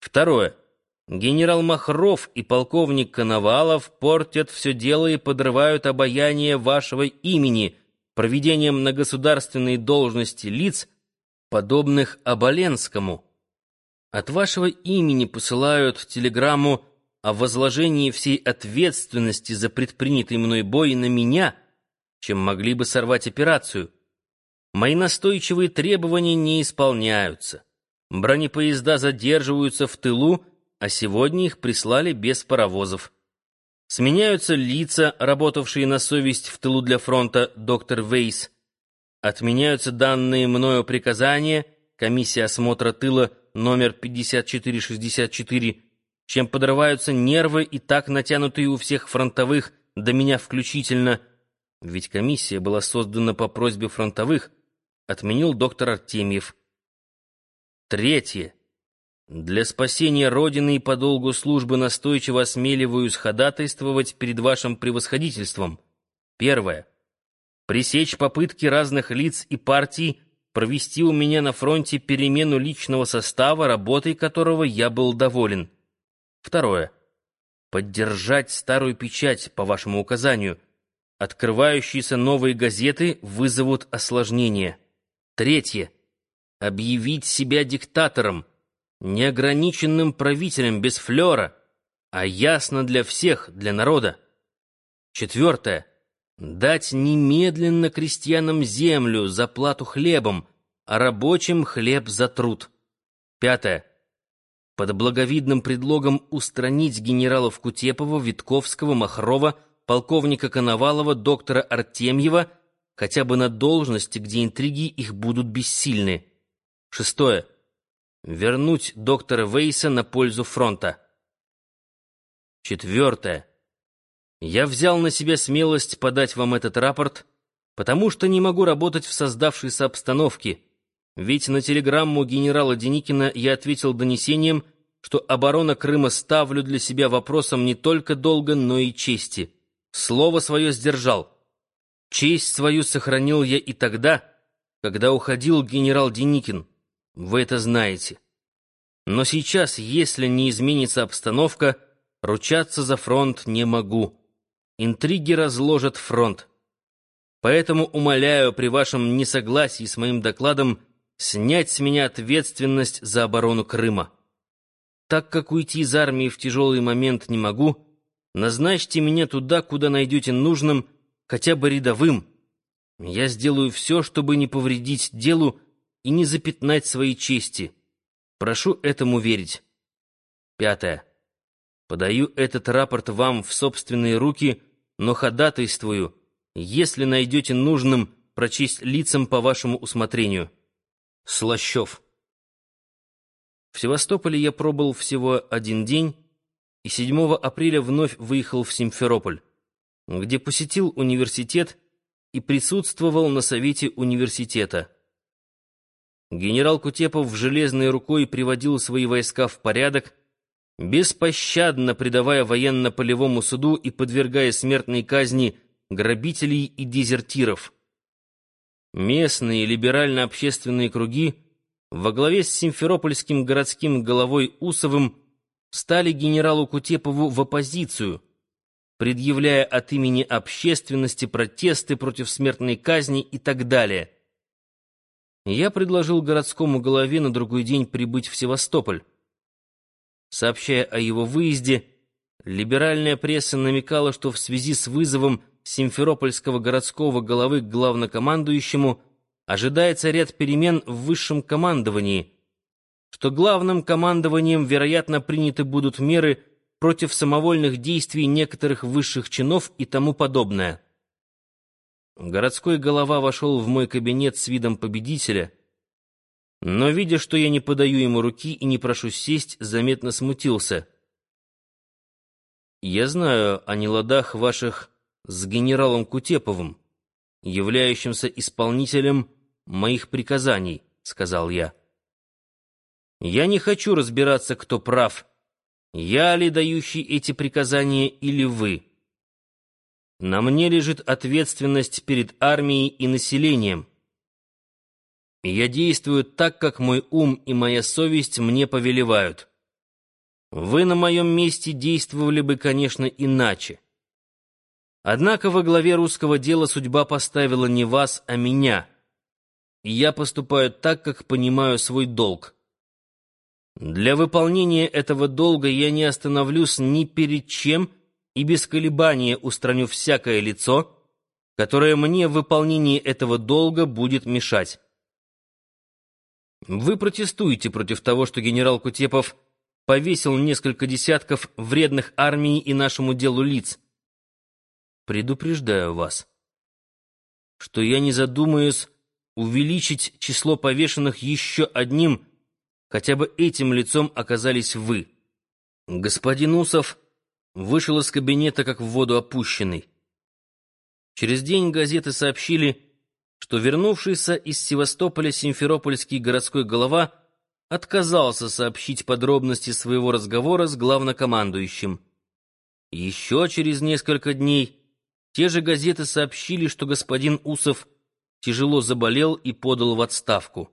Второе. Генерал Махров и полковник Коновалов портят все дело и подрывают обаяние вашего имени проведением на государственные должности лиц, подобных Оболенскому. От вашего имени посылают телеграмму о возложении всей ответственности за предпринятый мной бой на меня, чем могли бы сорвать операцию. Мои настойчивые требования не исполняются. Бронепоезда задерживаются в тылу, а сегодня их прислали без паровозов. Сменяются лица, работавшие на совесть в тылу для фронта доктор Вейс. Отменяются данные мною приказания, комиссия осмотра тыла номер 5464, чем подрываются нервы и так натянутые у всех фронтовых, до меня включительно, ведь комиссия была создана по просьбе фронтовых, отменил доктор Артемьев. Третье. Для спасения Родины и по долгу службы настойчиво осмеливаюсь ходатайствовать перед вашим превосходительством. Первое. Пресечь попытки разных лиц и партий провести у меня на фронте перемену личного состава, работой которого я был доволен. Второе. Поддержать старую печать, по вашему указанию. Открывающиеся новые газеты вызовут осложнения. Третье. Объявить себя диктатором неограниченным правителем без флера, а ясно для всех, для народа. Четвертое. Дать немедленно крестьянам землю за плату хлебом, а рабочим хлеб за труд. Пятое. Под благовидным предлогом устранить генералов Кутепова, Витковского, Махрова, полковника Коновалова, доктора Артемьева, хотя бы на должности, где интриги их будут бессильны. Шестое вернуть доктора Вейса на пользу фронта. Четвертое. Я взял на себя смелость подать вам этот рапорт, потому что не могу работать в создавшейся обстановке, ведь на телеграмму генерала Деникина я ответил донесением, что оборона Крыма ставлю для себя вопросом не только долга, но и чести. Слово свое сдержал. Честь свою сохранил я и тогда, когда уходил генерал Деникин. Вы это знаете. Но сейчас, если не изменится обстановка, ручаться за фронт не могу. Интриги разложат фронт. Поэтому умоляю при вашем несогласии с моим докладом снять с меня ответственность за оборону Крыма. Так как уйти из армии в тяжелый момент не могу, назначьте меня туда, куда найдете нужным, хотя бы рядовым. Я сделаю все, чтобы не повредить делу, и не запятнать своей чести. Прошу этому верить. Пятое. Подаю этот рапорт вам в собственные руки, но ходатайствую, если найдете нужным, прочесть лицам по вашему усмотрению. Слащев. В Севастополе я пробыл всего один день, и 7 апреля вновь выехал в Симферополь, где посетил университет и присутствовал на совете университета. Генерал Кутепов железной рукой приводил свои войска в порядок, беспощадно предавая военно-полевому суду и подвергая смертной казни грабителей и дезертиров. Местные либерально-общественные круги во главе с симферопольским городским головой Усовым стали генералу Кутепову в оппозицию, предъявляя от имени общественности протесты против смертной казни и так далее – я предложил городскому голове на другой день прибыть в Севастополь. Сообщая о его выезде, либеральная пресса намекала, что в связи с вызовом симферопольского городского головы к главнокомандующему ожидается ряд перемен в высшем командовании, что главным командованием, вероятно, приняты будут меры против самовольных действий некоторых высших чинов и тому подобное. Городской голова вошел в мой кабинет с видом победителя, но, видя, что я не подаю ему руки и не прошу сесть, заметно смутился. «Я знаю о неладах ваших с генералом Кутеповым, являющимся исполнителем моих приказаний», — сказал я. «Я не хочу разбираться, кто прав, я ли дающий эти приказания или вы». На мне лежит ответственность перед армией и населением. Я действую так, как мой ум и моя совесть мне повелевают. Вы на моем месте действовали бы, конечно, иначе. Однако во главе русского дела судьба поставила не вас, а меня. И я поступаю так, как понимаю свой долг. Для выполнения этого долга я не остановлюсь ни перед чем и без колебания устраню всякое лицо, которое мне в выполнении этого долга будет мешать. Вы протестуете против того, что генерал Кутепов повесил несколько десятков вредных армии и нашему делу лиц. Предупреждаю вас, что я не задумаюсь увеличить число повешенных еще одним, хотя бы этим лицом оказались вы. Господин Усов вышел из кабинета как в воду опущенный. Через день газеты сообщили, что вернувшийся из Севастополя симферопольский городской голова отказался сообщить подробности своего разговора с главнокомандующим. Еще через несколько дней те же газеты сообщили, что господин Усов тяжело заболел и подал в отставку.